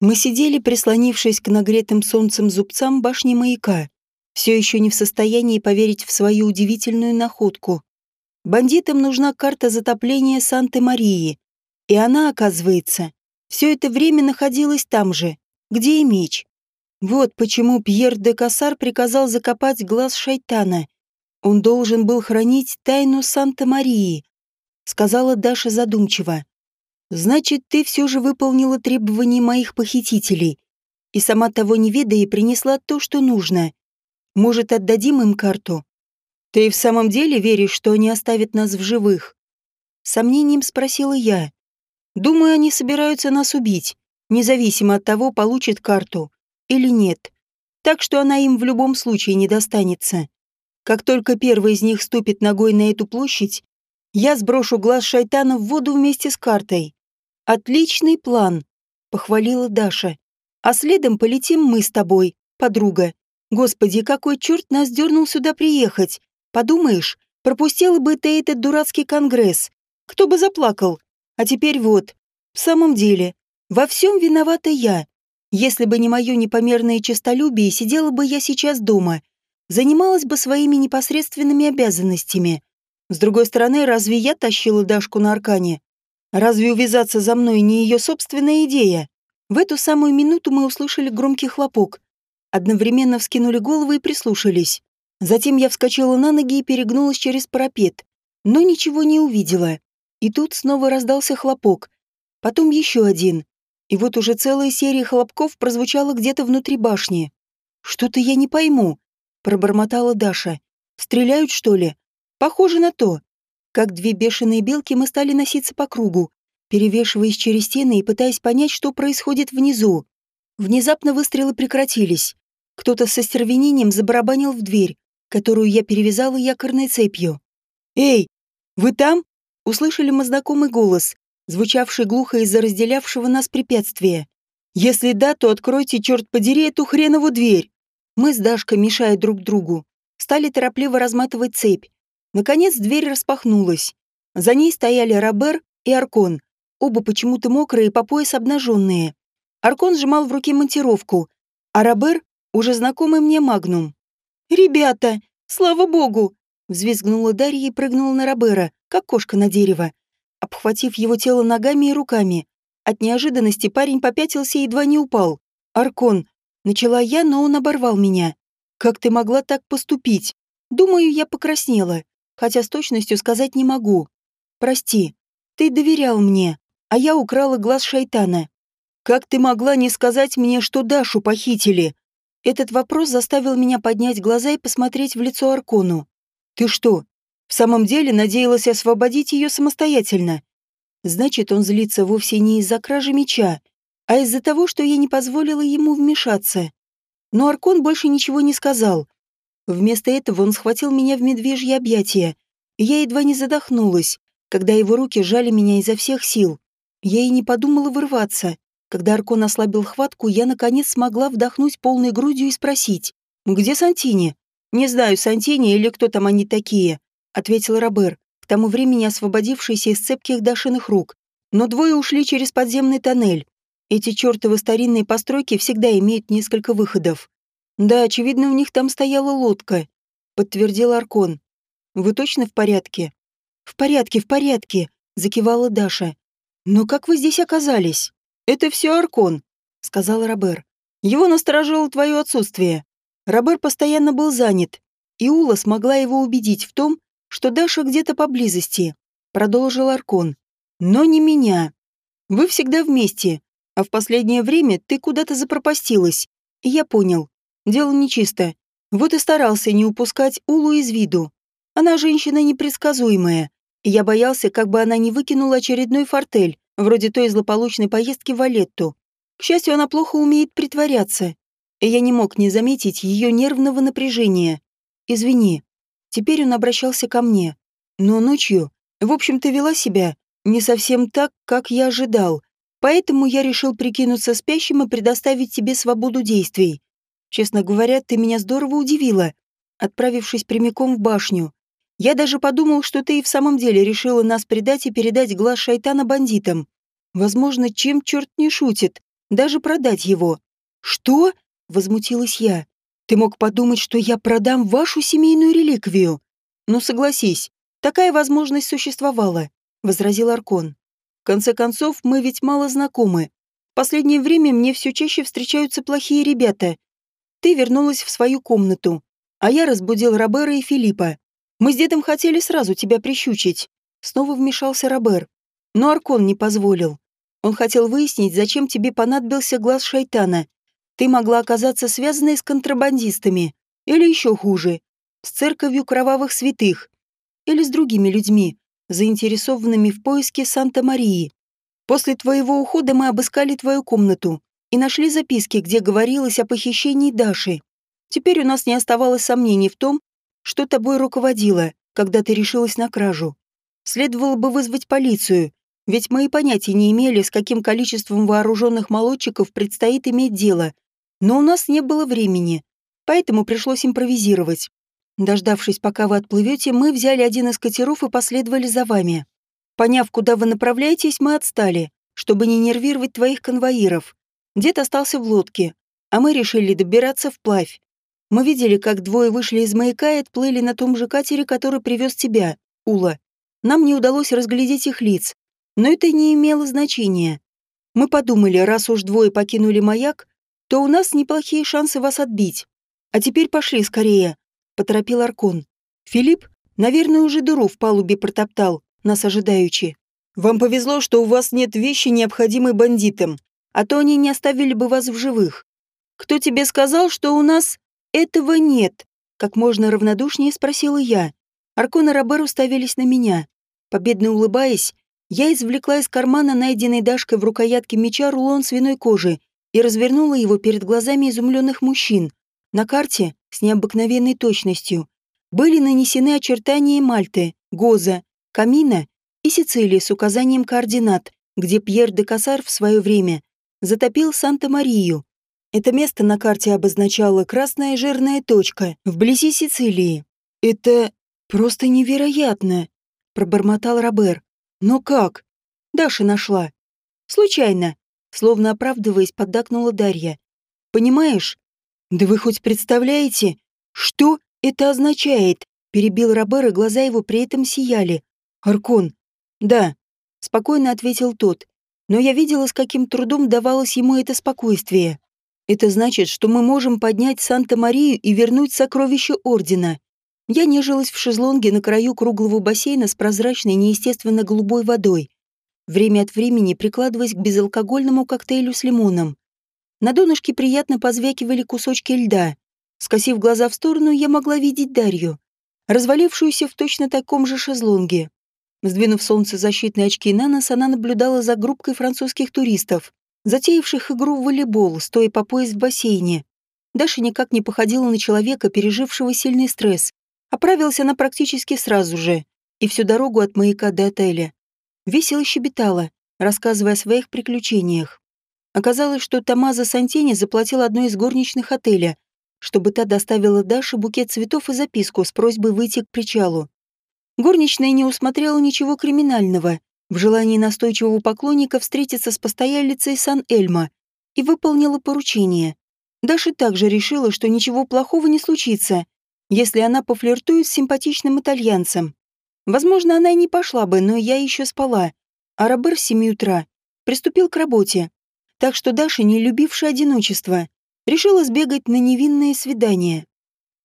Мы сидели, прислонившись к нагретым солнцем зубцам башни маяка, все еще не в состоянии поверить в свою удивительную находку. Бандитам нужна карта затопления Санты-Марии, и она, оказывается, все это время находилась там же, где и меч. Вот почему Пьер де Кассар приказал закопать глаз шайтана. Он должен был хранить тайну Санта-Марии, сказала Даша задумчиво. Значит, ты все же выполнила требования моих похитителей и сама того не ведая принесла то, что нужно. Может, отдадим им карту? Ты в самом деле веришь, что они оставят нас в живых? Сомнением спросила я. Думаю, они собираются нас убить, независимо от того, получат карту или нет. Так что она им в любом случае не достанется. Как только первый из них ступит ногой на эту площадь, я сброшу глаз шайтана в воду вместе с картой. Отличный план, похвалила Даша. А следом полетим мы с тобой, подруга. Господи, какой черт нас дернул сюда приехать. Подумаешь, пропустила бы ты этот дурацкий конгресс. Кто бы заплакал. А теперь вот. В самом деле, во всем виновата я. Если бы не мое непомерное честолюбие, сидела бы я сейчас дома, занималась бы своими непосредственными обязанностями. С другой стороны, разве я тащила Дашку на аркане? Разве увязаться за мной не ее собственная идея? В эту самую минуту мы услышали громкий хлопок. Одновременно вскинули головы и прислушались. Затем я вскочила на ноги и перегнулась через парапет, но ничего не увидела. И тут снова раздался хлопок. Потом еще один. И вот уже целая серия хлопков прозвучала где-то внутри башни. «Что-то я не пойму», — пробормотала Даша. «Стреляют, что ли?» «Похоже на то». Как две бешеные белки мы стали носиться по кругу, перевешиваясь через стены и пытаясь понять, что происходит внизу. Внезапно выстрелы прекратились. Кто-то со стервенением забарабанил в дверь, которую я перевязала якорной цепью. «Эй, вы там?» — услышали мы знакомый голос, звучавший глухо из-за разделявшего нас препятствия. «Если да, то откройте, черт подери, эту хренову дверь!» Мы с Дашкой, мешая друг другу, стали торопливо разматывать цепь. Наконец дверь распахнулась. За ней стояли Робер и Аркон, оба почему-то мокрые и по пояс обнаженные. Аркон сжимал в руке монтировку, а Робер — уже знакомый мне магнум. «Ребята, слава богу!» — взвизгнула Дарья и прыгнула на Робера, как кошка на дерево обхватив его тело ногами и руками. От неожиданности парень попятился и едва не упал. «Аркон!» Начала я, но он оборвал меня. «Как ты могла так поступить?» Думаю, я покраснела, хотя с точностью сказать не могу. «Прости, ты доверял мне, а я украла глаз шайтана. Как ты могла не сказать мне, что Дашу похитили?» Этот вопрос заставил меня поднять глаза и посмотреть в лицо Аркону. «Ты что, в самом деле надеялась освободить ее самостоятельно. Значит, он злится вовсе не из-за кражи меча, а из-за того, что я не позволила ему вмешаться. Но Аркон больше ничего не сказал. Вместо этого он схватил меня в медвежье объятия, я едва не задохнулась, когда его руки сжали меня изо всех сил. Я и не подумала вырваться. Когда Аркон ослабил хватку, я наконец смогла вдохнуть полной грудью и спросить, «Где Сантини?» «Не знаю, Сантини или кто там они такие ответил Робер, к тому времени освободившийся из цепких Дашиных рук. Но двое ушли через подземный тоннель. Эти чертовы старинные постройки всегда имеют несколько выходов. Да, очевидно, у них там стояла лодка, подтвердил Аркон. Вы точно в порядке? В порядке, в порядке, закивала Даша. Но как вы здесь оказались? Это все Аркон, сказал Робер. Его насторожило твое отсутствие. Робер постоянно был занят, и Ула смогла его убедить в том, что Даша где-то поблизости, продолжил Аркон. Но не меня. Вы всегда вместе, а в последнее время ты куда-то запропастилась. Я понял. Дело нечисто. Вот и старался не упускать Улу из виду. Она женщина непредсказуемая. Я боялся, как бы она не выкинула очередной фортель, вроде той злополучной поездки в Валетту. К счастью, она плохо умеет притворяться. И я не мог не заметить ее нервного напряжения. Извини. Теперь он обращался ко мне. Но ночью, в общем-то, вела себя не совсем так, как я ожидал. Поэтому я решил прикинуться спящим и предоставить тебе свободу действий. Честно говоря, ты меня здорово удивила, отправившись прямиком в башню. Я даже подумал, что ты и в самом деле решила нас предать и передать глаз шайтана бандитам. Возможно, чем черт не шутит. даже продать его. Что? Возмутилась я. Ты мог подумать, что я продам вашу семейную реликвию. Ну, согласись, такая возможность существовала, возразил Аркон. В конце концов, мы ведь мало знакомы. В последнее время мне все чаще встречаются плохие ребята. Ты вернулась в свою комнату, а я разбудил Робера и Филиппа. Мы с дедом хотели сразу тебя прищучить. Снова вмешался Робер. Но Аркон не позволил. Он хотел выяснить, зачем тебе понадобился глаз шайтана. Ты могла оказаться связанной с контрабандистами. Или еще хуже, с церковью кровавых святых. Или с другими людьми, заинтересованными в поиске Санта-Марии. После твоего ухода мы обыскали твою комнату и нашли записки, где говорилось о похищении Даши. Теперь у нас не оставалось сомнений в том, что тобой руководило, когда ты решилась на кражу. Следовало бы вызвать полицию, ведь мы и понятия не имели, с каким количеством вооруженных молодчиков предстоит иметь дело. Но у нас не было времени, поэтому пришлось импровизировать. Дождавшись, пока вы отплывете, мы взяли один из катеров и последовали за вами. Поняв, куда вы направляетесь, мы отстали, чтобы не нервировать твоих конвоиров. Дед остался в лодке, а мы решили добираться вплавь. Мы видели, как двое вышли из маяка и отплыли на том же катере, который привез тебя, Ула. Нам не удалось разглядеть их лиц, но это не имело значения. Мы подумали, раз уж двое покинули маяк, то у нас неплохие шансы вас отбить. А теперь пошли скорее, поторопил Аркон. Филипп, наверное, уже дыру в палубе протоптал, нас ожидаючи. Вам повезло, что у вас нет вещи, необходимой бандитам, а то они не оставили бы вас в живых. Кто тебе сказал, что у нас этого нет? Как можно равнодушнее спросила я. Аркон и Робер уставились на меня. Победно улыбаясь, я извлекла из кармана найденной Дашкой в рукоятке меча рулон свиной кожи и развернула его перед глазами изумленных мужчин. На карте, с необыкновенной точностью, были нанесены очертания Мальты, Гоза, Камина и Сицилии с указанием координат, где Пьер де Кассар в свое время затопил Санта-Марию. Это место на карте обозначало красная жирная точка вблизи Сицилии. «Это просто невероятно!» — пробормотал Робер. «Но как?» «Даша нашла». «Случайно», — словно оправдываясь, поддакнула Дарья. «Понимаешь? Да вы хоть представляете, что это означает?» Перебил Робер, и глаза его при этом сияли. «Аркон». «Да», — спокойно ответил тот. Но я видела, с каким трудом давалось ему это спокойствие. Это значит, что мы можем поднять Санта-Марию и вернуть сокровища Ордена. Я нежилась в шезлонге на краю круглого бассейна с прозрачной, неестественно голубой водой, время от времени прикладываясь к безалкогольному коктейлю с лимоном. На донышке приятно позвякивали кусочки льда. Скосив глаза в сторону, я могла видеть Дарью, развалившуюся в точно таком же шезлонге. Сдвинув солнцезащитные очки на нос, она наблюдала за группкой французских туристов, затеявших игру в волейбол, стоя по пояс в бассейне. Даша никак не походила на человека, пережившего сильный стресс. Оправилась она практически сразу же, и всю дорогу от маяка до отеля. Весело щебетала, рассказывая о своих приключениях. Оказалось, что Тамаза Сантини заплатил одной из горничных отеля, чтобы та доставила Даше букет цветов и записку с просьбой выйти к причалу. Горничная не усмотрела ничего криминального в желании настойчивого поклонника встретиться с постоялицей Сан-Эльма и выполнила поручение. Даша также решила, что ничего плохого не случится, если она пофлиртует с симпатичным итальянцем. Возможно, она и не пошла бы, но я еще спала, а Робер с семи утра приступил к работе. Так что Даша, не любившая одиночество, решила сбегать на невинное свидание.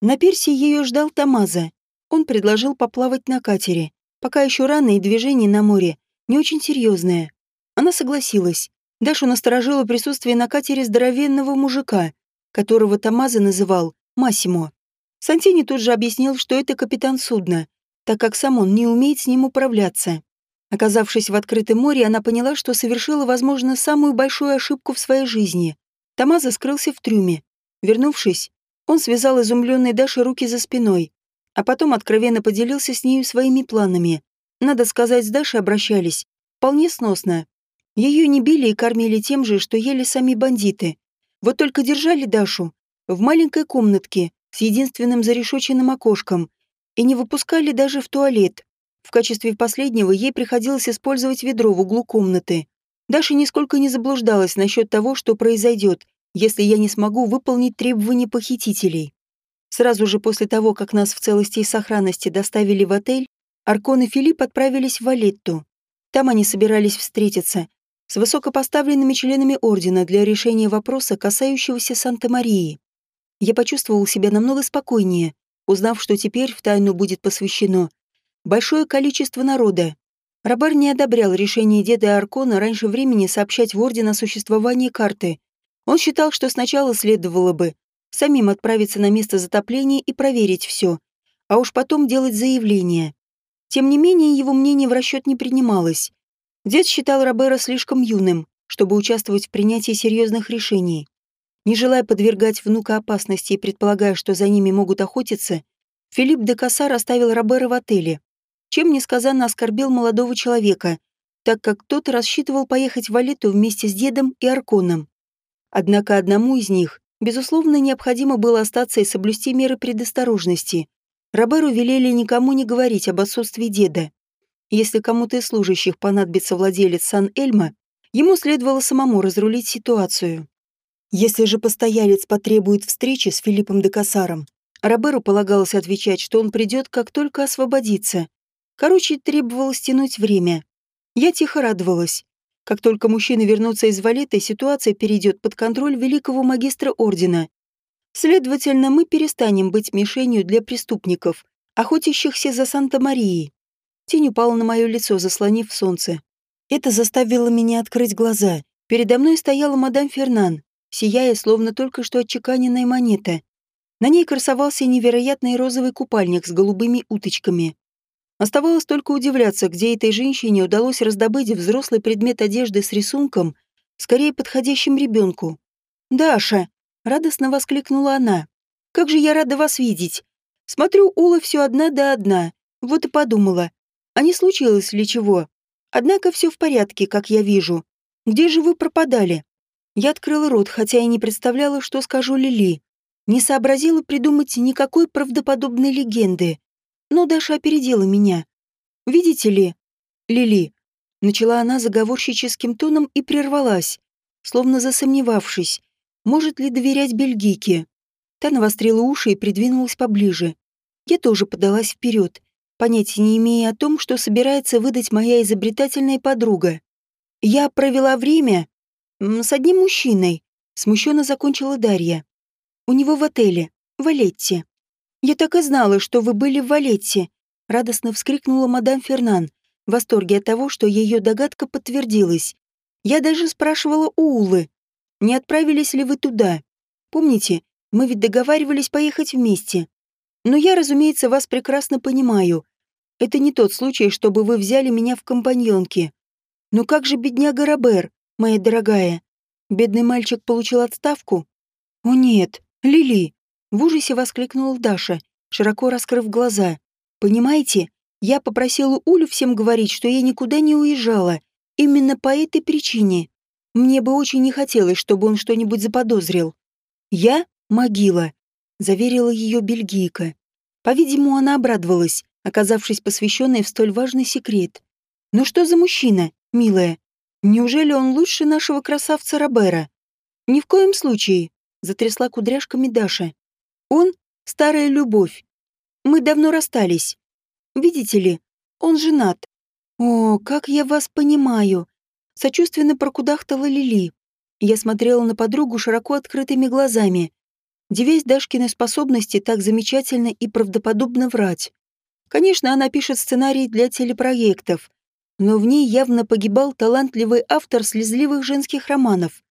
На пирсе ее ждал Тамаза. Он предложил поплавать на катере, пока еще рано и движение на море не очень серьезное. Она согласилась. Дашу насторожило присутствие на катере здоровенного мужика, которого Тамаза называл Массимо. Сантини тут же объяснил, что это капитан судна, так как сам он не умеет с ним управляться. Оказавшись в открытом море, она поняла, что совершила, возможно, самую большую ошибку в своей жизни. Тамаза скрылся в трюме. Вернувшись, он связал изумленной Даше руки за спиной, а потом откровенно поделился с нею своими планами. Надо сказать, с Дашей обращались вполне сносно. Ее не били и кормили тем же, что ели сами бандиты. Вот только держали Дашу в маленькой комнатке, с единственным зарешоченным окошком и не выпускали даже в туалет. В качестве последнего ей приходилось использовать ведро в углу комнаты. Даша нисколько не заблуждалась насчет того, что произойдет, если я не смогу выполнить требования похитителей. Сразу же после того, как нас в целости и сохранности доставили в отель, Аркон и Филипп отправились в Валетту. Там они собирались встретиться с высокопоставленными членами Ордена для решения вопроса, касающегося Санта-Марии. Я почувствовал себя намного спокойнее, узнав, что теперь в тайну будет посвящено большое количество народа. Рабар не одобрял решение деда Аркона раньше времени сообщать в Орден о существовании карты. Он считал, что сначала следовало бы самим отправиться на место затопления и проверить все, а уж потом делать заявление. Тем не менее, его мнение в расчет не принималось. Дед считал Робера слишком юным, чтобы участвовать в принятии серьезных решений. Не желая подвергать внука опасности и предполагая, что за ними могут охотиться, Филипп де Кассар оставил Робера в отеле, чем несказанно оскорбил молодого человека, так как тот рассчитывал поехать в Валету вместе с дедом и Арконом. Однако одному из них, безусловно, необходимо было остаться и соблюсти меры предосторожности. Роберу велели никому не говорить об отсутствии деда. Если кому-то из служащих понадобится владелец Сан-Эльма, ему следовало самому разрулить ситуацию. Если же постоялец потребует встречи с Филиппом де Кассаром, Роберу полагалось отвечать, что он придет, как только освободится. Короче, требовалось тянуть время. Я тихо радовалась. Как только мужчины вернутся из валеты, ситуация перейдет под контроль великого магистра Ордена. Следовательно, мы перестанем быть мишенью для преступников, охотящихся за Санта-Марией. Тень упала на мое лицо, заслонив солнце. Это заставило меня открыть глаза. Передо мной стояла мадам Фернан, сияя, словно только что отчеканенная монета. На ней красовался невероятный розовый купальник с голубыми уточками. Оставалось только удивляться, где этой женщине удалось раздобыть взрослый предмет одежды с рисунком, скорее подходящим ребенку. «Даша!» — радостно воскликнула она. «Как же я рада вас видеть! Смотрю, Ула все одна да одна. Вот и подумала. А не случилось ли чего? Однако все в порядке, как я вижу. Где же вы пропадали?» Я открыла рот, хотя и не представляла, что скажу Лили. Не сообразила придумать никакой правдоподобной легенды. Но Даша опередила меня. «Видите ли, Лили?» Начала она заговорщическим тоном и прервалась, словно засомневавшись, может ли доверять бельгийке. Та навострила уши и придвинулась поближе. Я тоже подалась вперед, понятия не имея о том, что собирается выдать моя изобретательная подруга. Я провела время с одним мужчиной, смущенно закончила Дарья. У него в отеле, в Валетте. «Я так и знала, что вы были в Валетте», — радостно вскрикнула мадам Фернан, в восторге от того, что ее догадка подтвердилась. «Я даже спрашивала у Улы, не отправились ли вы туда. Помните, мы ведь договаривались поехать вместе. Но я, разумеется, вас прекрасно понимаю. Это не тот случай, чтобы вы взяли меня в компаньонки. Но как же бедняга Робер, моя дорогая? Бедный мальчик получил отставку? О нет, Лили, в ужасе воскликнула Даша, широко раскрыв глаза. «Понимаете, я попросила Улю всем говорить, что я никуда не уезжала. Именно по этой причине. Мне бы очень не хотелось, чтобы он что-нибудь заподозрил. Я — могила», — заверила ее бельгийка. По-видимому, она обрадовалась, оказавшись посвященной в столь важный секрет. «Ну что за мужчина, милая? Неужели он лучше нашего красавца Робера?» «Ни в коем случае», — затрясла кудряшками Даша. Он — старая любовь. Мы давно расстались. Видите ли, он женат. О, как я вас понимаю. Сочувственно прокудахтала Лили. Я смотрела на подругу широко открытыми глазами, девясь Дашкиной способности так замечательно и правдоподобно врать. Конечно, она пишет сценарий для телепроектов, но в ней явно погибал талантливый автор слезливых женских романов.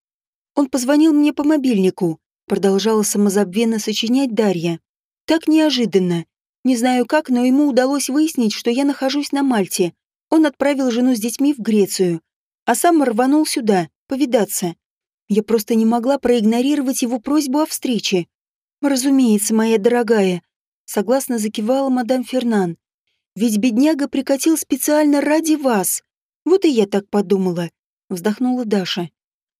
Он позвонил мне по мобильнику, Продолжала самозабвенно сочинять Дарья. Так неожиданно. Не знаю как, но ему удалось выяснить, что я нахожусь на Мальте. Он отправил жену с детьми в Грецию, а сам рванул сюда, повидаться. Я просто не могла проигнорировать его просьбу о встрече. «Разумеется, моя дорогая», — согласно закивала мадам Фернан. «Ведь бедняга прикатил специально ради вас. Вот и я так подумала», — вздохнула Даша.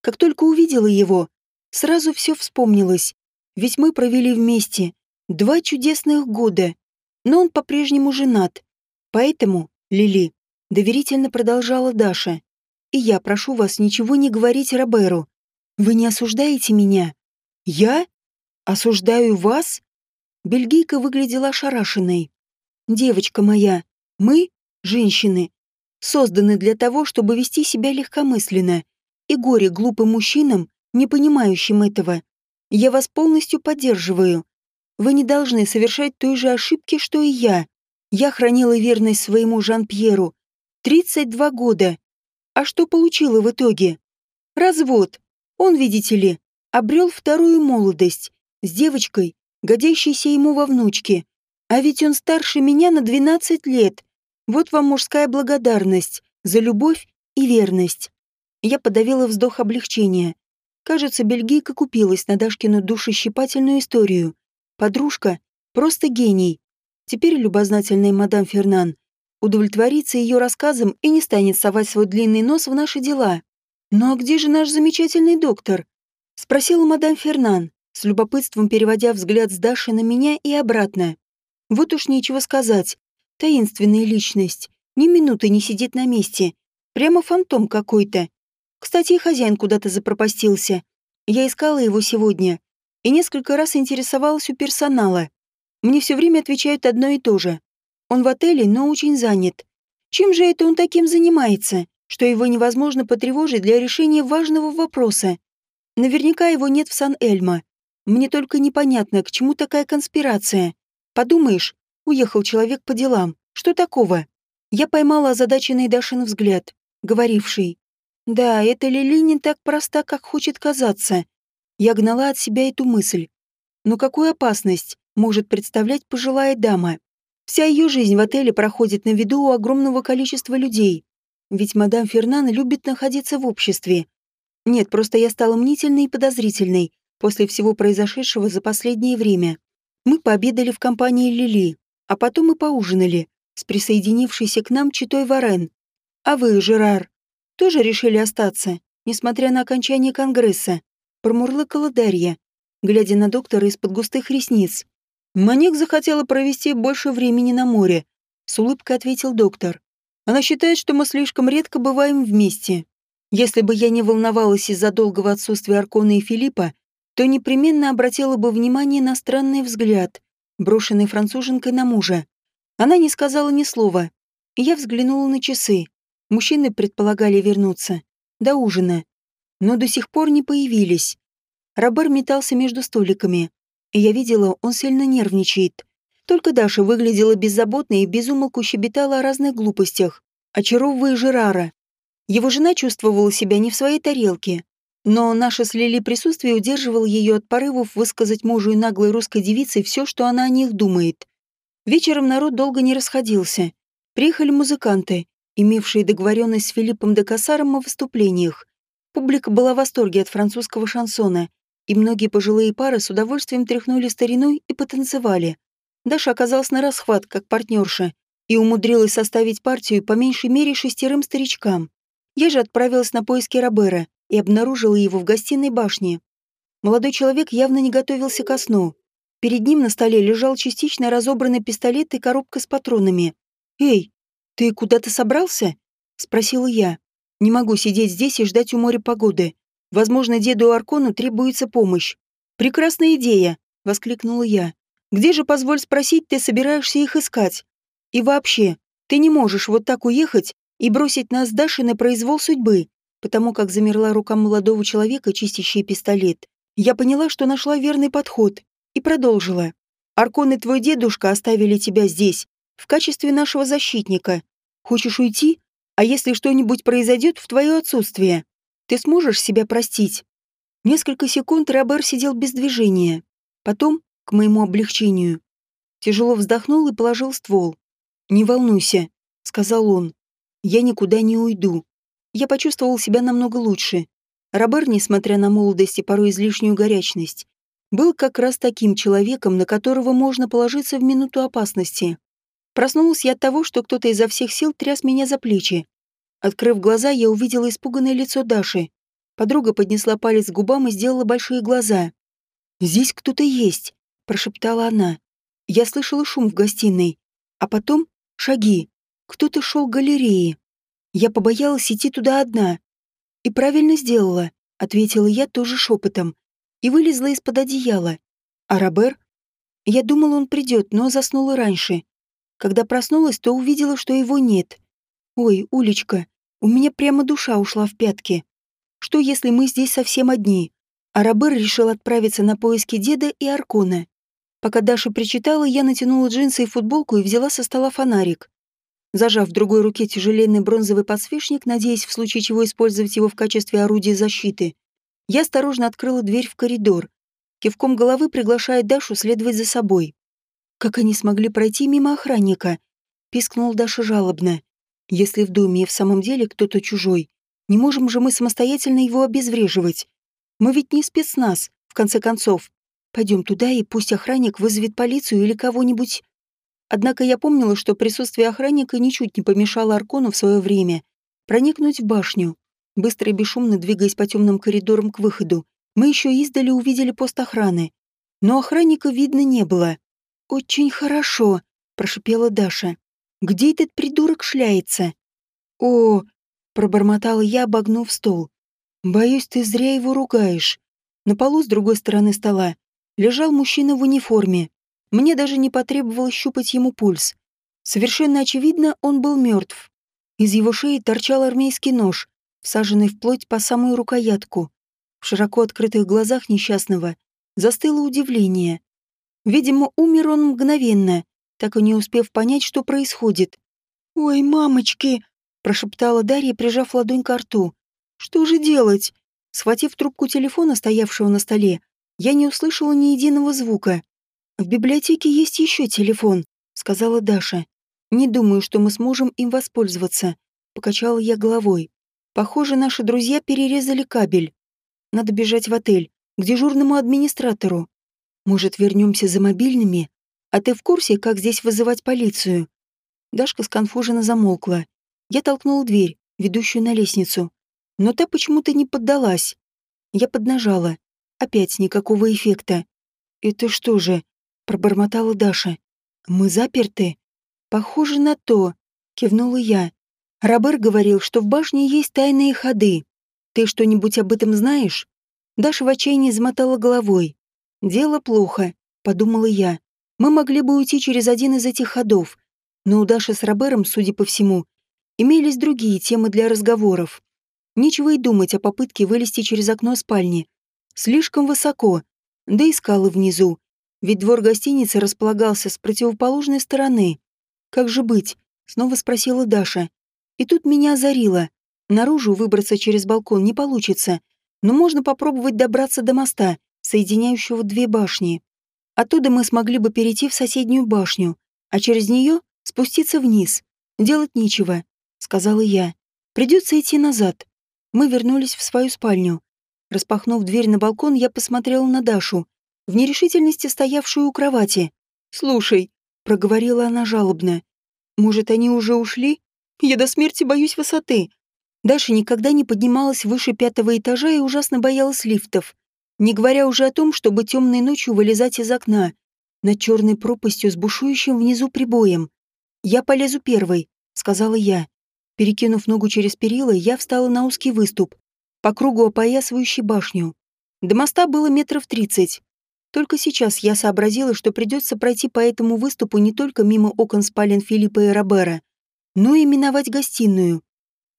Как только увидела его, Сразу все вспомнилось, ведь мы провели вместе два чудесных года, но он по-прежнему женат. Поэтому, Лили, доверительно продолжала Даша, И я прошу вас ничего не говорить Роберу. Вы не осуждаете меня? Я? Осуждаю вас? Бельгийка выглядела ошарашенной. Девочка моя, мы, женщины, созданы для того, чтобы вести себя легкомысленно. И горе глупым мужчинам, не понимающим этого. Я вас полностью поддерживаю. Вы не должны совершать той же ошибки, что и я. Я хранила верность своему Жан-Пьеру. 32 года. А что получила в итоге? Развод. Он, видите ли, обрел вторую молодость с девочкой, годящейся ему во внучке. А ведь он старше меня на 12 лет. Вот вам мужская благодарность за любовь и верность. Я подавила вздох облегчения. Кажется, бельгийка купилась на Дашкину душещипательную историю. Подружка — просто гений. Теперь любознательная мадам Фернан удовлетворится ее рассказом и не станет совать свой длинный нос в наши дела. «Ну а где же наш замечательный доктор?» — спросила мадам Фернан, с любопытством переводя взгляд с Даши на меня и обратно. Вот уж нечего сказать. Таинственная личность. Ни минуты не сидит на месте. Прямо фантом какой-то. Кстати, хозяин куда-то запропастился. Я искала его сегодня и несколько раз интересовалась у персонала. Мне все время отвечают одно и то же. Он в отеле, но очень занят. Чем же это он таким занимается, что его невозможно потревожить для решения важного вопроса? Наверняка его нет в Сан-Эльмо. Мне только непонятно, к чему такая конспирация. Подумаешь, уехал человек по делам. Что такого? Я поймала озадаченный Дашин взгляд, говоривший. Да, эта Лили не так проста, как хочет казаться. Я гнала от себя эту мысль. Но какую опасность может представлять пожилая дама? Вся ее жизнь в отеле проходит на виду у огромного количества людей. Ведь мадам Фернан любит находиться в обществе. Нет, просто я стала мнительной и подозрительной после всего произошедшего за последнее время. Мы пообедали в компании Лили, а потом мы поужинали с присоединившейся к нам читой Варен. А вы, Жерар, тоже решили остаться, несмотря на окончание Конгресса? Промурлыкала Дарья, глядя на доктора из-под густых ресниц. Маник захотела провести больше времени на море, с улыбкой ответил доктор. Она считает, что мы слишком редко бываем вместе. Если бы я не волновалась из-за долгого отсутствия Аркона и Филиппа, то непременно обратила бы внимание на странный взгляд, брошенный француженкой на мужа. Она не сказала ни слова. Я взглянула на часы. Мужчины предполагали вернуться. До ужина. Но до сих пор не появились. Робер метался между столиками и я видела, он сильно нервничает. Только Даша выглядела беззаботной и безумолку щебетала о разных глупостях, очаровывая Жерара. Его жена чувствовала себя не в своей тарелке, но наше с Лили присутствие удерживало ее от порывов высказать мужу и наглой русской девице все, что она о них думает. Вечером народ долго не расходился. Приехали музыканты, имевшие договоренность с Филиппом де Кассаром о выступлениях. Публика была в восторге от французского шансона, и многие пожилые пары с удовольствием тряхнули стариной и потанцевали. Даша оказалась на расхват, как партнерша, и умудрилась составить партию по меньшей мере шестерым старичкам. Я же отправилась на поиски Робера и обнаружила его в гостиной башне. Молодой человек явно не готовился ко сну. Перед ним на столе лежал частично разобранный пистолет и коробка с патронами. «Эй, ты куда-то собрался?» — спросила я. «Не могу сидеть здесь и ждать у моря погоды. Возможно, деду Аркону требуется помощь. Прекрасная идея, воскликнула я. Где же, позволь спросить, ты собираешься их искать? И вообще, ты не можешь вот так уехать и бросить нас с Дашей на произвол судьбы, потому как замерла рука молодого человека, чистящий пистолет. Я поняла, что нашла верный подход, и продолжила. Аркон и твой дедушка оставили тебя здесь, в качестве нашего защитника. Хочешь уйти? А если что-нибудь произойдет в твое отсутствие? Ты сможешь себя простить?» Несколько секунд Робер сидел без движения. Потом, к моему облегчению, тяжело вздохнул и положил ствол. «Не волнуйся», — сказал он. «Я никуда не уйду». Я почувствовал себя намного лучше. Робер, несмотря на молодость и порой излишнюю горячность, был как раз таким человеком, на которого можно положиться в минуту опасности. Проснулась я от того, что кто-то изо всех сил тряс меня за плечи. Открыв глаза, я увидела испуганное лицо Даши. Подруга поднесла палец к губам и сделала большие глаза. «Здесь кто-то есть», — прошептала она. Я слышала шум в гостиной, а потом шаги. Кто-то шел к галерее. Я побоялась идти туда одна, «И правильно сделала», — ответила я тоже шепотом, и вылезла из-под одеяла. А Робер? Я думала, он придет, но заснула раньше. Когда проснулась, то увидела, что его нет. Ой, Улечка, у меня прямо душа ушла в пятки. Что, если мы здесь совсем одни? А Робер решил отправиться на поиски деда и Аркона. Пока Даша причитала, я натянула джинсы и футболку и взяла со стола фонарик. Зажав в другой руке тяжеленный бронзовый подсвечник, надеясь в случае чего использовать его в качестве орудия защиты, я осторожно открыла дверь в коридор, кивком головы приглашая Дашу следовать за собой. Как они смогли пройти мимо охранника? Пискнула Даша жалобно. Если в доме в самом деле кто-то чужой, не можем же мы самостоятельно его обезвреживать. Мы ведь не спецназ, в конце концов. Пойдем туда, и пусть охранник вызовет полицию или кого-нибудь. Однако я помнила, что присутствие охранника ничуть не помешало Аркону в свое время проникнуть в башню. Быстро и бесшумно двигаясь по темным коридорам к выходу, мы еще издали увидели пост охраны. Но охранника видно не было. «Очень хорошо», — прошипела Даша. «Где этот придурок шляется?» «О!» — пробормотала я, обогнув стол. «Боюсь, ты зря его ругаешь». На полу с другой стороны стола лежал мужчина в униформе. Мне даже не потребовалось щупать ему пульс. Совершенно очевидно, он был мертв. Из его шеи торчал армейский нож, всаженный вплоть по самую рукоятку. В широко открытых глазах несчастного застыло удивление. Видимо, умер он мгновенно, так и не успев понять, что происходит. «Ой, мамочки!» – прошептала Дарья, прижав ладонь к рту. «Что же делать?» Схватив трубку телефона, стоявшего на столе, я не услышала ни единого звука. «В библиотеке есть еще телефон», — сказала Даша. «Не думаю, что мы сможем им воспользоваться», — покачала я головой. «Похоже, наши друзья перерезали кабель. Надо бежать в отель, к дежурному администратору. Может, вернемся за мобильными? А ты в курсе, как здесь вызывать полицию?» Дашка сконфуженно замолкла. Я толкнула дверь, ведущую на лестницу. Но та почему-то не поддалась. Я поднажала. Опять никакого эффекта. «Это что же?» — пробормотала Даша. «Мы заперты?» «Похоже на то», — кивнула я. Робер говорил, что в башне есть тайные ходы. Ты что-нибудь об этом знаешь?» Даша в отчаянии замотала головой. «Дело плохо», — подумала я. «Мы могли бы уйти через один из этих ходов, но у Даши с Робером, судя по всему, имелись другие темы для разговоров. Нечего и думать о попытке вылезти через окно спальни. Слишком высоко, да и скалы внизу, ведь двор гостиницы располагался с противоположной стороны. «Как же быть?» — снова спросила Даша. И тут меня озарило. Наружу выбраться через балкон не получится, но можно попробовать добраться до моста, соединяющего две башни. Оттуда мы смогли бы перейти в соседнюю башню, а через нее спуститься вниз. Делать нечего, сказала я. Придется идти назад. Мы вернулись в свою спальню. Распахнув дверь на балкон, я посмотрела на Дашу, в нерешительности стоявшую у кровати. «Слушай», — проговорила она жалобно, — «может, они уже ушли? Я до смерти боюсь высоты». Даша никогда не поднималась выше пятого этажа и ужасно боялась лифтов, не говоря уже о том, чтобы темной ночью вылезать из окна, над черной пропастью с бушующим внизу прибоем. «Я полезу первой», — сказала я. Перекинув ногу через перила, я встала на узкий выступ, по кругу опоясывающий башню. До моста было метров тридцать. Только сейчас я сообразила, что придется пройти по этому выступу не только мимо окон спален Филиппа и Робера, но и миновать гостиную.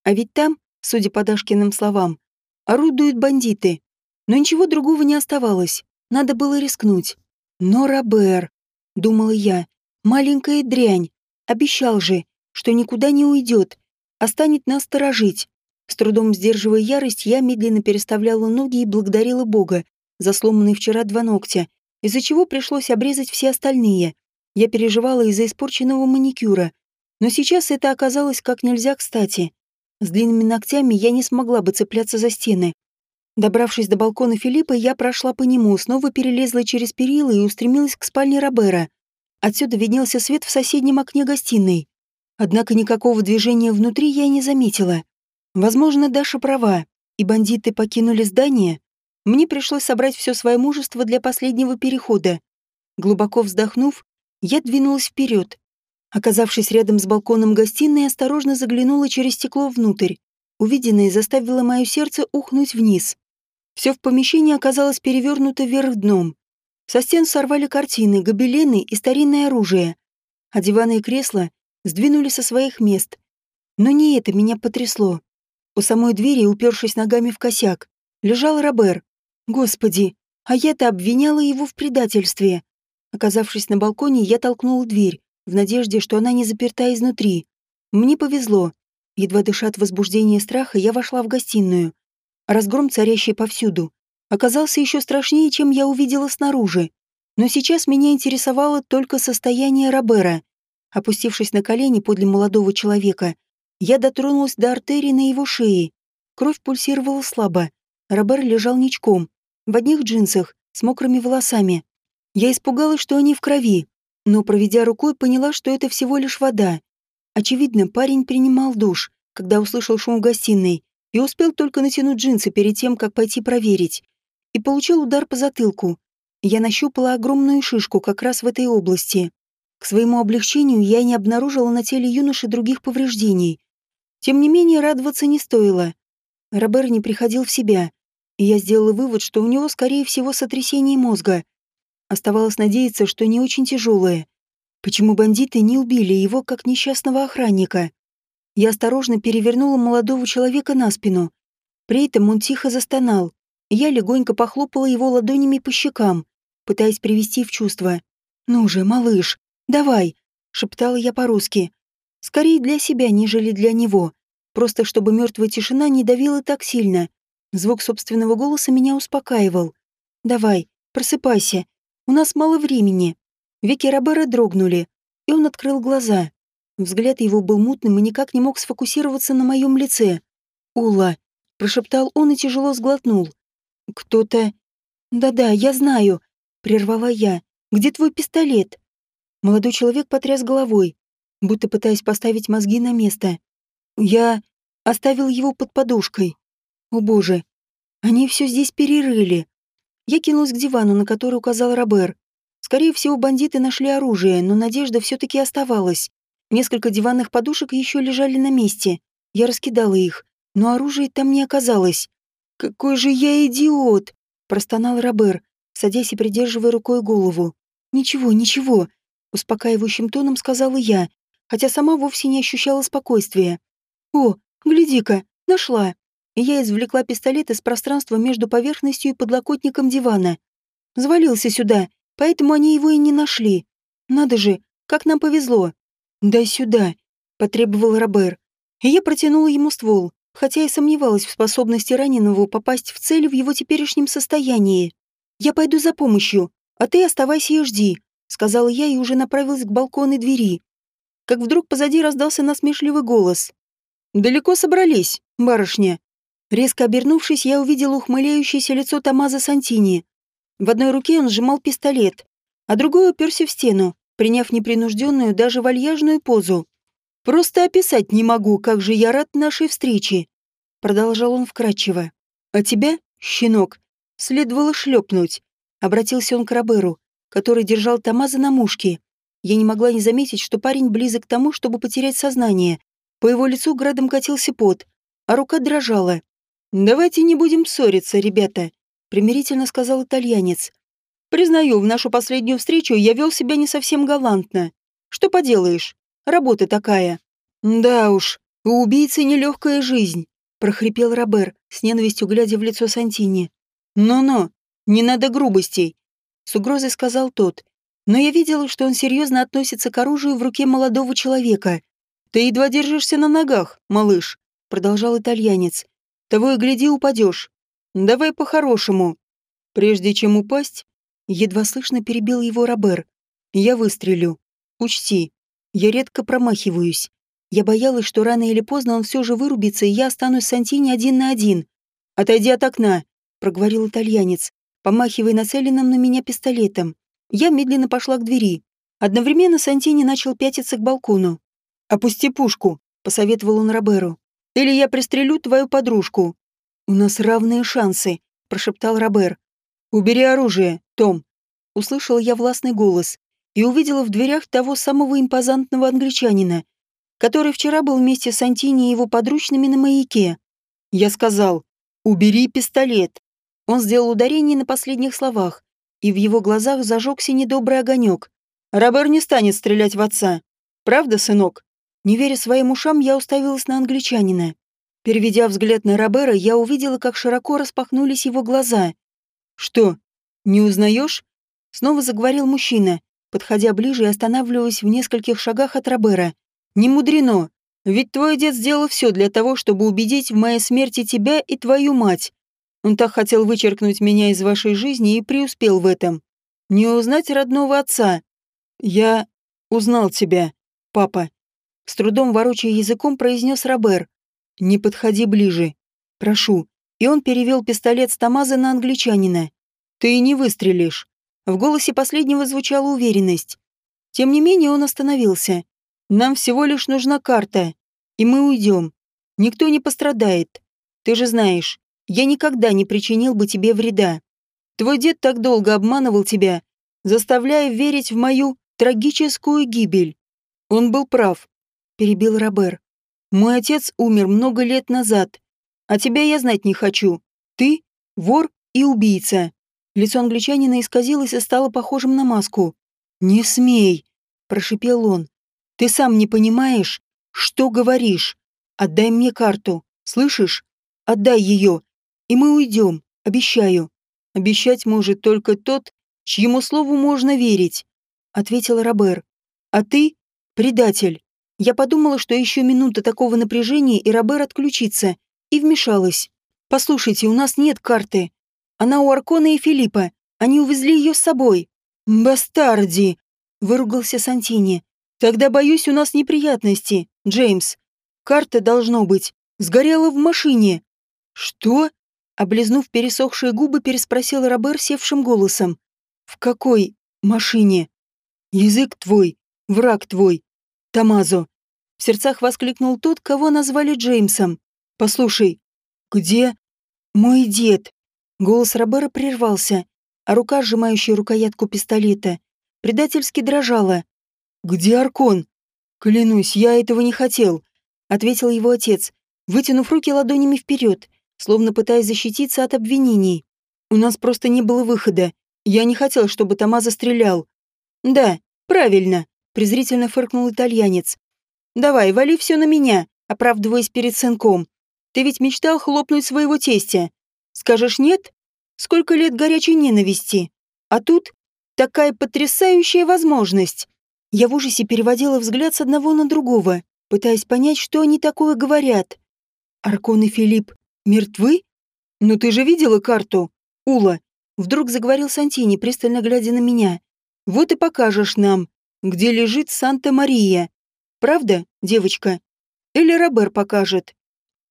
А ведь там, судя по Дашкиным словам, орудуют бандиты. Но ничего другого не оставалось. Надо было рискнуть. Но Робер, думала я, маленькая дрянь, обещал же, что никуда не уйдет, а станет нас сторожить. С трудом сдерживая ярость, я медленно переставляла ноги и благодарила Бога за сломанные вчера два ногтя, из-за чего пришлось обрезать все остальные. Я переживала из-за испорченного маникюра, но сейчас это оказалось как нельзя кстати. С длинными ногтями я не смогла бы цепляться за стены. Добравшись до балкона Филиппа, я прошла по нему, снова перелезла через перила и устремилась к спальне Робера. Отсюда виднелся свет в соседнем окне гостиной. Однако никакого движения внутри я не заметила. Возможно, Даша права, и бандиты покинули здание. Мне пришлось собрать все свое мужество для последнего перехода. Глубоко вздохнув, я двинулась вперед. Оказавшись рядом с балконом гостиной, осторожно заглянула через стекло внутрь. Увиденное заставило мое сердце ухнуть вниз. Все в помещении оказалось перевернуто вверх дном. Со стен сорвали картины, гобелены и старинное оружие, а диваны и кресла сдвинули со своих мест. Но не это меня потрясло. У самой двери, упершись ногами в косяк, лежал Робер. Господи, а я-то обвиняла его в предательстве. Оказавшись на балконе, я толкнула дверь, в надежде, что она не заперта изнутри. Мне повезло. Едва дыша от возбуждения и страха, я вошла в гостиную. Разгром, царящий повсюду, оказался еще страшнее, чем я увидела снаружи. Но сейчас меня интересовало только состояние Робера. Опустившись на колени подле молодого человека, я дотронулась до артерии на его шее. Кровь пульсировала слабо. Робер лежал ничком, в одних джинсах, с мокрыми волосами. Я испугалась, что они в крови, но, проведя рукой, поняла, что это всего лишь вода. Очевидно, парень принимал душ, когда услышал шум в гостиной, и успел только натянуть джинсы перед тем, как пойти проверить. И получил удар по затылку. Я нащупала огромную шишку как раз в этой области. К своему облегчению я не обнаружила на теле юноши других повреждений. Тем не менее, радоваться не стоило. Робер не приходил в себя, и я сделала вывод, что у него, скорее всего, сотрясение мозга. Оставалось надеяться, что не очень тяжелое. Почему бандиты не убили его, как несчастного охранника? Я осторожно перевернула молодого человека на спину. При этом он тихо застонал. Я легонько похлопала его ладонями по щекам, пытаясь привести в чувство. «Ну же, малыш, давай!» — шептала я по-русски. Скорее для себя, нежели для него. Просто чтобы мертвая тишина не давила так сильно. Звук собственного голоса меня успокаивал. «Давай, просыпайся. У нас мало времени». Веки Робера дрогнули, и он открыл глаза. Взгляд его был мутным и никак не мог сфокусироваться на моем лице. «Ула», — прошептал он и тяжело сглотнул. «Кто-то...» «Да-да, я знаю», — прервала я. «Где твой пистолет?» Молодой человек потряс головой будто пытаясь поставить мозги на место. Я оставил его под подушкой. О боже, они все здесь перерыли. Я кинулась к дивану, на который указал Робер. Скорее всего, бандиты нашли оружие, но надежда все-таки оставалась. Несколько диванных подушек еще лежали на месте. Я раскидала их, но оружия там не оказалось. «Какой же я идиот!» – простонал Робер, садясь и придерживая рукой голову. «Ничего, ничего», – успокаивающим тоном сказала я, хотя сама вовсе не ощущала спокойствия. «О, гляди-ка, нашла!» И я извлекла пистолет из пространства между поверхностью и подлокотником дивана. Завалился сюда, поэтому они его и не нашли. Надо же, как нам повезло. «Дай сюда», — потребовал Робер. И я протянула ему ствол, хотя и сомневалась в способности раненого попасть в цель в его теперешнем состоянии. «Я пойду за помощью, а ты оставайся и жди», — сказала я и уже направилась к балконной двери как вдруг позади раздался насмешливый голос. «Далеко собрались, барышня?» Резко обернувшись, я увидела ухмыляющееся лицо Томазо Сантини. В одной руке он сжимал пистолет, а другой уперся в стену, приняв непринужденную, даже вальяжную позу. «Просто описать не могу, как же я рад нашей встрече», — продолжал он вкратчиво. «А тебя, щенок, следовало шлепнуть», — обратился он к Роберу, который держал Томазо на мушке. Я не могла не заметить, что парень близок к тому, чтобы потерять сознание. По его лицу градом катился пот, а рука дрожала. «Давайте не будем ссориться, ребята», — примирительно сказал итальянец. «Признаю, в нашу последнюю встречу я вел себя не совсем галантно. Что поделаешь? Работа такая». «Да уж, у убийцы нелегкая жизнь», — прохрипел Робер, с ненавистью глядя в лицо Сантини. «Но-но, не надо грубостей», — с угрозой сказал тот, но я видела, что он серьезно относится к оружию в руке молодого человека. «Ты едва держишься на ногах, малыш», — продолжал итальянец. «Того и гляди, упадешь. Давай по-хорошему». Прежде чем упасть, едва слышно перебил его Робер. «Я выстрелю. Учти, я редко промахиваюсь. Я боялась, что рано или поздно он все же вырубится, и я останусь с Антини один на один. «Отойди от окна», — проговорил итальянец, помахивая нацеленным на меня пистолетом. Я медленно пошла к двери. Одновременно Сантини начал пятиться к балкону. «Опусти пушку», — посоветовал он Роберу. «Или я пристрелю твою подружку». «У нас равные шансы», — прошептал Робер. «Убери оружие, Том», — услышал я властный голос и увидела в дверях того самого импозантного англичанина, который вчера был вместе с Антини и его подручными на маяке. Я сказал, убери пистолет. Он сделал ударение на последних словах, и в его глазах зажегся недобрый огонек. Робер не станет стрелять в отца. Правда, сынок? Не веря своим ушам, я уставилась на англичанина. Переведя взгляд на Робера, я увидела, как широко распахнулись его глаза. «Что, не узнаешь?» Снова заговорил мужчина, подходя ближе и останавливаясь в нескольких шагах от Робера. «Не мудрено, ведь твой отец сделал все для того, чтобы убедить в моей смерти тебя и твою мать. Он так хотел вычеркнуть меня из вашей жизни и преуспел в этом. Не узнать родного отца. Я узнал тебя, папа. С трудом ворочая языком, произнес Робер. Не подходи ближе. Прошу. И он перевел пистолет с Тамаза на англичанина. Ты не выстрелишь. В голосе последнего звучала уверенность. Тем не менее он остановился. Нам всего лишь нужна карта, и мы уйдем. Никто не пострадает. Ты же знаешь, я никогда не причинил бы тебе вреда. Твой дед так долго обманывал тебя, заставляя верить в мою трагическую гибель. Он был прав, перебил Робер. Мой отец умер много лет назад, а тебя я знать не хочу. Ты — вор и убийца. Лицо англичанина исказилось и стало похожим на маску. «Не смей!» – прошипел он. Ты сам не понимаешь, что говоришь. Отдай мне карту, слышишь? Отдай ее, и мы уйдем, обещаю. Обещать может только тот, чьему слову можно верить, ответил Робер. А ты — предатель. Я подумала, что еще минута такого напряжения, и Робер отключится, и вмешалась. Послушайте, у нас нет карты. Она у Аркона и Филиппа. Они увезли ее с собой. Бастарди! выругался Сантини. Тогда, боюсь, у нас неприятности, Джеймс. Карта, должно быть, сгорела в машине. Что? Облизнув пересохшие губы, переспросил Робер севшим голосом. В какой машине? Язык твой, враг твой, Тамазо. В сердцах воскликнул тот, кого назвали Джеймсом. Послушай, где мой дед? Голос Робера прервался, а рука, сжимающая рукоятку пистолета, предательски дрожала. «Где Аркон?» «Клянусь, я этого не хотел», — ответил его отец, вытянув руки ладонями вперед, словно пытаясь защититься от обвинений. «У нас просто не было выхода. Я не хотел, чтобы Тома застрелял». «Да, правильно», — презрительно фыркнул итальянец. «Давай, вали все на меня, оправдываясь перед сынком. Ты ведь мечтал хлопнуть своего тестя. Скажешь нет? Сколько лет горячей ненависти. А тут такая потрясающая возможность. Я в ужасе переводила взгляд с одного на другого, пытаясь понять, что они такое говорят. Аркон и Филипп мертвы? Но ты же видела карту, Ула? Вдруг заговорил Сантини, пристально глядя на меня. Вот и покажешь нам, где лежит Санта-Мария. Правда, девочка? Или Робер покажет?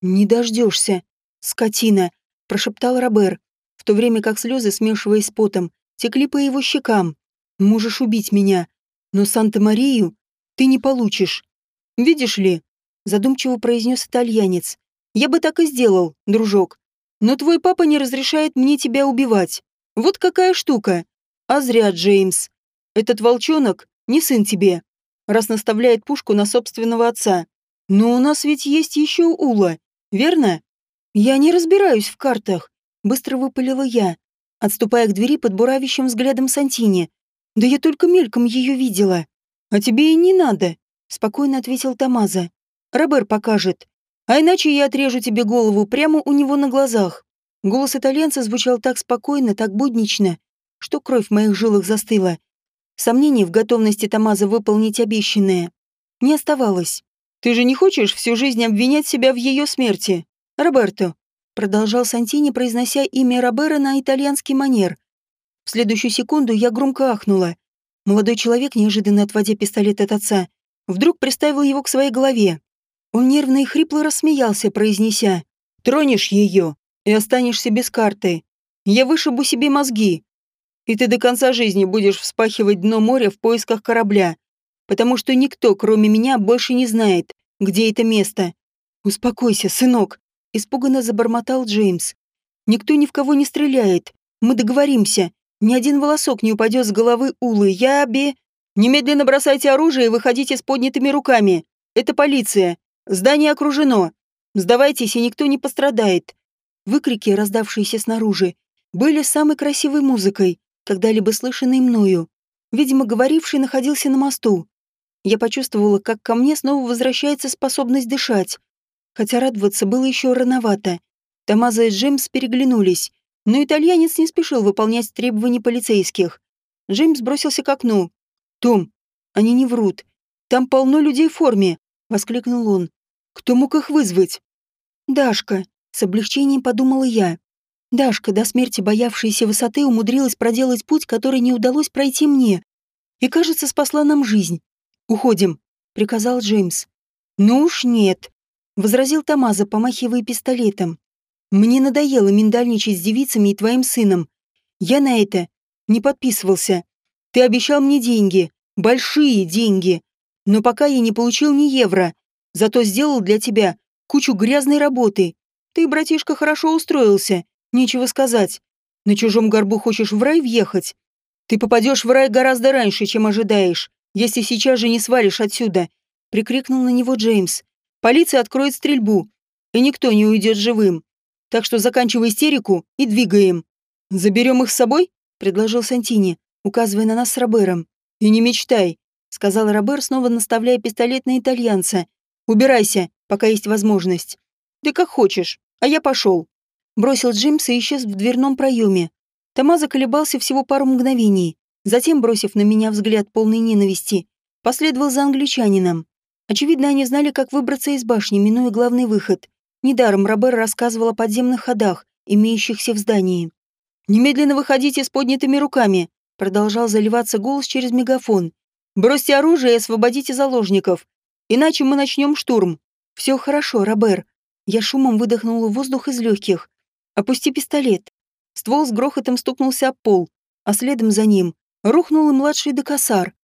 Не дождешься, скотина, прошептал Робер, в то время как слезы, смешиваясь с потом, текли по его щекам. Можешь убить меня, но Санта-Марию ты не получишь. Видишь ли, задумчиво произнес итальянец. Я бы так и сделал, дружок. Но твой папа не разрешает мне тебя убивать. Вот какая штука. А зря, Джеймс. Этот волчонок не сын тебе, раз наставляет пушку на собственного отца. Но у нас ведь есть еще Ула, верно? Я не разбираюсь в картах, быстро выпалила я, отступая к двери под буравящим взглядом Сантини. Да я только мельком ее видела. А тебе и не надо, спокойно ответил Тамаза. Робер покажет. А иначе я отрежу тебе голову прямо у него на глазах. Голос итальянца звучал так спокойно, так буднично, что кровь в моих жилах застыла. Сомнений в готовности Тамаза выполнить обещанное не оставалось. «Ты же не хочешь всю жизнь обвинять себя в ее смерти, Роберто?» Продолжал Сантини, произнося имя Робера на итальянский манер, в следующую секунду я громко ахнула. Молодой человек, неожиданно отводя пистолет от отца, вдруг приставил его к своей голове. Он нервно и хрипло рассмеялся, произнеся «Тронешь ее и останешься без карты. Я вышибу себе мозги. И ты до конца жизни будешь вспахивать дно моря в поисках корабля, потому что никто, кроме меня, больше не знает, где это место. Успокойся, сынок», — испуганно забормотал Джеймс. «Никто ни в кого не стреляет. Мы договоримся. Ни один волосок не упадет с головы Улы. Я обе... Немедленно бросайте оружие и выходите с поднятыми руками. Это полиция. Здание окружено. Сдавайтесь, и никто не пострадает. Выкрики, раздавшиеся снаружи, были самой красивой музыкой, когда-либо слышанной мною. Видимо, говоривший находился на мосту. Я почувствовала, как ко мне снова возвращается способность дышать. Хотя радоваться было еще рановато. Томазо и Джеймс переглянулись, но итальянец не спешил выполнять требования полицейских. Джеймс бросился к окну. «Том, они не врут. Там полно людей в форме!» — воскликнул он. «Кто мог их вызвать?» «Дашка», — с облегчением подумала я. Дашка, до смерти боявшаяся высоты, умудрилась проделать путь, который не удалось пройти мне. И, кажется, спасла нам жизнь. «Уходим», — приказал Джеймс. «Ну уж нет», — возразил Тамаза, помахивая пистолетом. «Мне надоело миндальничать с девицами и твоим сыном. Я на это не подписывался. Ты обещал мне деньги, большие деньги. Но пока я не получил ни евро. Зато сделал для тебя кучу грязной работы. Ты, братишка, хорошо устроился. Нечего сказать. На чужом горбу хочешь в рай въехать? Ты попадешь в рай гораздо раньше, чем ожидаешь, если сейчас же не свалишь отсюда!» — прикрикнул на него Джеймс. «Полиция откроет стрельбу, и никто не уйдет живым. Так что заканчивай истерику и двигаем. Заберем их с собой?» — предложил Сантини, указывая на нас с Робером. «И не мечтай», — сказал Робер, снова наставляя пистолет на итальянца. «Убирайся, пока есть возможность». «Ты как хочешь, а я пошел. Бросил Джимс и исчез в дверном проеме. Тома заколебался всего пару мгновений. Затем, бросив на меня взгляд полной ненависти, последовал за англичанином. Очевидно, они знали, как выбраться из башни, минуя главный выход. Недаром Робер рассказывал о подземных ходах, имеющихся в здании. «Немедленно выходите с поднятыми руками», продолжал заливаться голос через мегафон. «Бросьте оружие и освободите заложников, иначе мы начнем штурм». «Все хорошо, Робер». Я шумом выдохнула воздух из легких. «Опусти пистолет». Ствол с грохотом стукнулся об пол, а следом за ним рухнул и младший докосар.